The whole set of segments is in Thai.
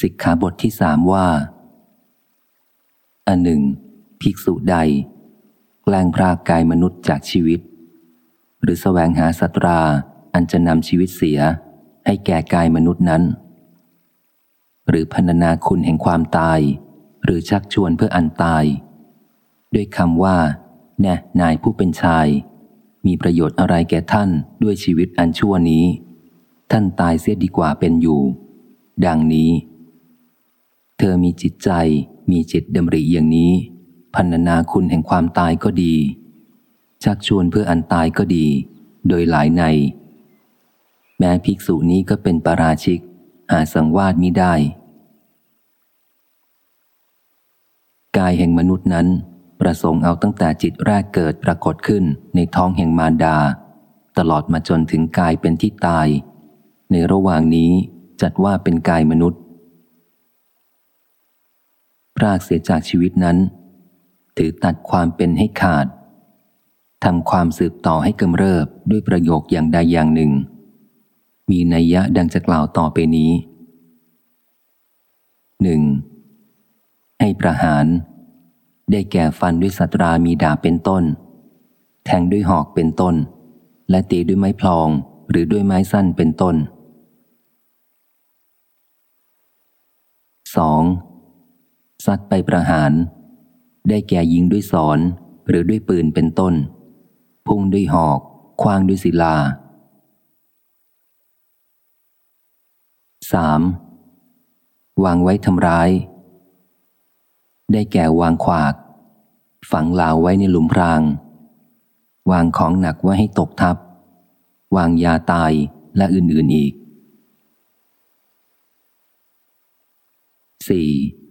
สิกขาบทที่สามว่า อันหนึ่ง ภิกษุใด แกล้งพรากกายมนุษย์จากชีวิต หรือแสวงหาสัตรา อันจะนำชีวิตเสียให้แก่กายมนุษย์นั้น หรือพรรณนาคุณแห่งความตาย หรือชักชวนเพื่ออันตาย ด้วยคำว่า แน่นายผู้เป็นชาย มีประโยชน์อะไรแก่ท่านด้วยชีวิตอันชั่วนี้ ท่านตายเสียดีกว่าเป็นอยู่ ดังนี้ เธอมีจิตใจ มีจิตดำริอย่างนี้ พันนาคุณแห่งความตายก็ดี ชักชวนเพื่ออันตายก็ดี โดยหลายใน แม้ภิกษุนี้ก็เป็นปราชิก หาสังวาสมิได้ กายแห่งมนุษย์นั้น ประสงค์เอาตั้งแต่จิตแรกเกิดปรากฏขึ้นในท้องแห่งมารดา ตลอดมาจนถึงกายเป็นที่ตาย ในระหว่างนี้จัดว่าเป็นกายมนุษย์ พรากเสียจากชีวิตนั้น ถือตัดความเป็นให้ขาดทำความสืบต่อให้กำเริบด้วยประโยคอย่างใดอย่างหนึ่ง มีนัยยะดังจะกล่าวต่อไปนี้หนึ่งให้ประหาร ได้แก่ฟันด้วยสัตรามีดาบเป็นต้น แทงด้วยหอกเป็นต้น และตีด้วยไม้พลองหรือด้วยไม้สั้นเป็นต้น 2. สัตว์ไปประหาร ได้แก่ยิงด้วยสอนหรือด้วยปืนเป็นต้น พุ่งด้วยหอก คว้างด้วยศิลา 3. วางไว้ทำร้าย ได้แก่วางขวาก ฝังลาวไว้ในหลุมพราง วางของหนักไว้ให้ตกทับ วางยาตายและอื่นๆอีก 4.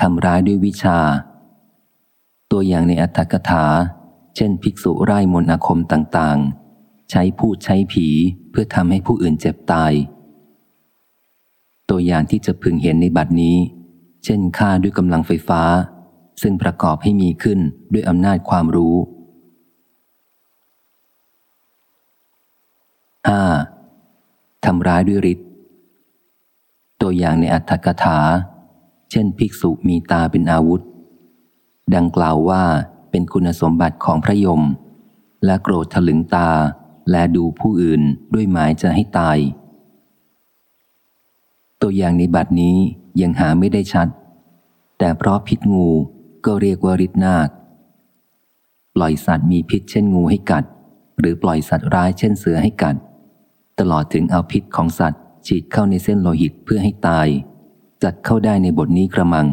ทำร้ายด้วยวิชา ตัวอย่างในอัตถกถา เช่น ภิกษุไร้มนอาคมต่างๆ ใช้พูดใช้ผีเพื่อทำให้ผู้อื่นเจ็บตาย ตัวอย่างที่จะพึงเห็นในบัดนี้ เช่นฆ่าด้วยกำลังไฟฟ้า ซึ่งประกอบให้มีขึ้นด้วยอำนาจความรู้ 5. ทำร้ายด้วยฤทธิ์ตัวอย่างในอัตถกถา เช่น ภิกษุมีตาเป็นอาวุธ ดังกล่าวว่าเป็นคุณสมบัติของพระยม และโกรธถลึงตาและดูผู้อื่นด้วยหมายจะให้ตาย ตัวอย่างในบัดนี้ยังหาไม่ได้ชัด แต่เพราะพิษงูก็เรียกว่าฤทธินาค ปล่อยสัตว์มีพิษเช่นงูให้กัด หรือปล่อยสัตว์ร้ายเช่นเสือให้กัด ตลอดถึงเอาพิษของสัตว์ฉีดเข้าในเส้นโลหิตเพื่อให้ตาย จัดเข้าได้ในบทนี้กระมัง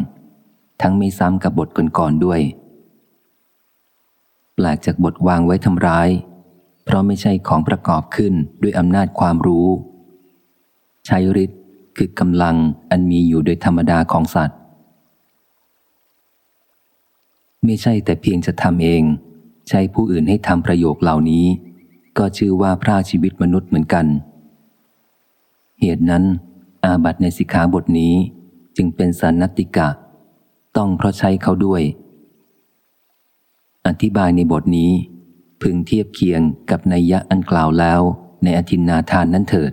ทั้งไม่ซ้ำกับบทก่อนๆด้วย แปลกจากบทวางไว้ทำร้าย เพราะไม่ใช่ของประกอบขึ้นด้วยอำนาจความรู้ ใช้ฤทธิ์คือกำลังอันมีอยู่โดยธรรมดาของสัตว์ ไม่ใช่แต่เพียงจะทำเอง ใช้ผู้อื่นให้ทำประโยคเหล่านี้ ก็ชื่อว่าพระชีวิตมนุษย์เหมือนกัน เหตุนั้นอาบัตในสิกขาบทนี้ จึงเป็นสันนติกะ ต้องเพราะใช้เขาด้วย อธิบายในบทนี้ พึงเทียบเคียงกับในยะอันกล่าวแล้วในอธินนาทานนั้นเถิด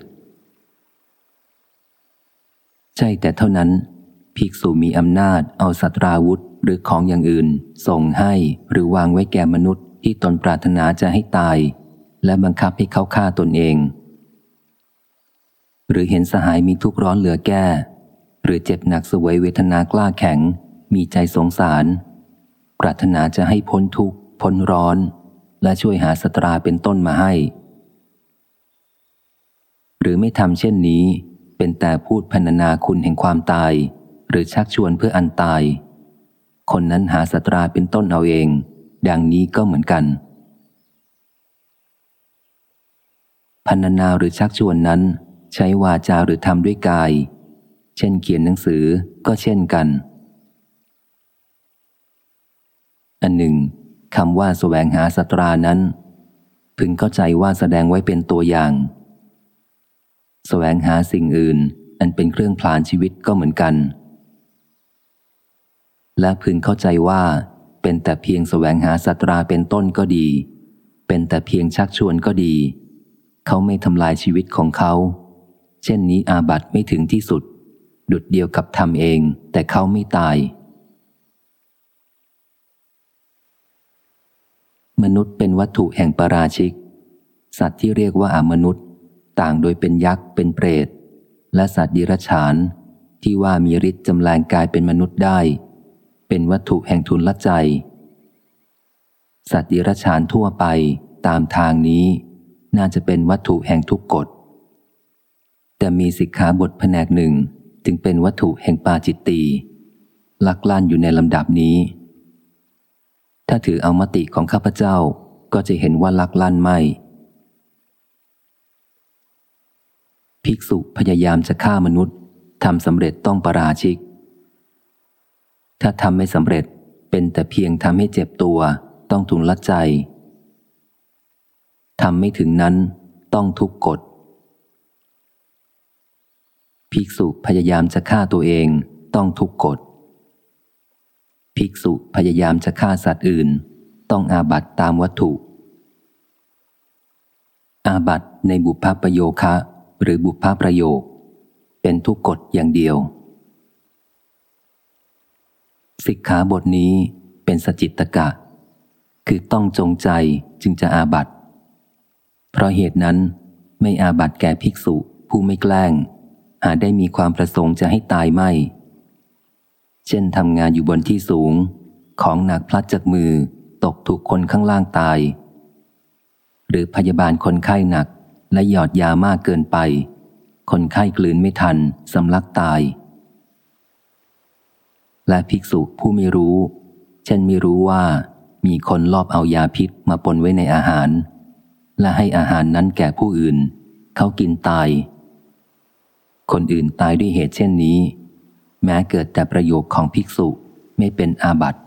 ใช่แต่เท่านั้น ภิกษุมีอำนาจเอาสัตราวุธหรือของอย่างอื่น ส่งให้หรือวางไว้แก่มนุษย์ที่ตนปรารถนาจะให้ตาย และบังคับให้เขาฆ่าตนเอง หรือเห็นสหายมีทุกข์ร้อนเหลือแก้ หรือเจ็บหนักสวยเวทนากล้าแข็ง มีใจสงสาร ปรารถนาจะให้พ้นทุกข์ พ้นร้อน และช่วยหาสตราเป็นต้นมาให้ หรือไม่ทำเช่นนี้ เป็นแต่พูดพรรณนาคุณแห่งความตาย หรือชักชวนเพื่ออันตาย คนนั้นหาสตราเป็นต้นเอาเอง ดังนี้ก็เหมือนกันพรรณนาหรือชักชวนนั้น ใช้วาจาหรือทำด้วยกาย เช่นเขียนหนังสือก็เช่นกัน อันหนึ่งคำว่าสแสวงหาสตรานั้น พึงเข้าใจว่าแสดงไว้เป็นตัวอย่างสแสวงหาสิ่งอื่น อันเป็นเครื่องพลานชีวิตก็เหมือนกัน และพึงเข้าใจว่า เป็นแต่เพียงสแสวงหาสตราเป็นต้นก็ดี เป็นแต่เพียงชักชวนก็ดี เขาไม่ทำลายชีวิตของเขา เช่นนี้อาบัตไม่ถึงที่สุด ดุดเดียวกับทำเอง แต่เขาไม่ตาย มนุษย์เป็นวัตถุแห่งปราชิก สัตว์ที่เรียกว่าอามนุษย์ ต่างโดยเป็นยักษ์เป็นเปรต และสัตว์ดิรัจฉาน ที่ว่ามีฤทธิ์จำแรงกายเป็นมนุษย์ได้ เป็นวัตถุแห่งทุนละใจ สัตว์ดิรัจฉานทั่วไปตามทางนี้ น่าจะเป็นวัตถุแห่งทุกกฎแต่มีสิกขาบทแผนกหนึ่ง จึงเป็นวัตถุแห่งปาจิตตีลักลั่นอยู่ในลำดับนี้ ถ้าถือเอามติของข้าพเจ้าก็จะเห็นว่าลักลั่นไม่ ภิกษุพยายามจะฆ่ามนุษย์ทำสำเร็จต้องประราชิก ถ้าทำไม่สำเร็จเป็นแต่เพียงทำให้เจ็บตัวต้องทุนละใจทำไม่ถึงนั้นต้องทุกกฎ ภิกษุพยายามจะฆ่าตัวเองต้องทุกกฎ ภิกษุพยายามจะฆ่าสัตว์อื่น ต้องอาบัตตามวัตถุ อาบัตในบุพประโยคะ หรือบุพประโยค เป็นทุกกฎอย่างเดียว สิกขาบทนี้เป็นสจิตตกะ คือต้องจงใจจึงจะอาบัตเพราะเหตุนั้นไม่อาบัตแก่ภิกษุผู้ไม่แกล้ง หาได้มีความประสงค์จะให้ตายไม่ เช่นทำงานอยู่บนที่สูง ของหนักพลัดจากมือตกถูกคนข้างล่างตาย หรือพยาบาลคนไข้หนักและหยอดยามากเกินไป คนไข้กลืนไม่ทันสำลักตาย และภิกษุผู้ไม่รู้ เช่นไม่รู้ว่ามีคนลอบเอายาพิษมาปนไว้ในอาหาร และให้อาหารนั้นแก่ผู้อื่น เขากินตาย คนอื่นตายด้วยเหตุเช่นนี้ แม้เกิดแต่ประโยคของภิกษุไม่เป็นอาบัติ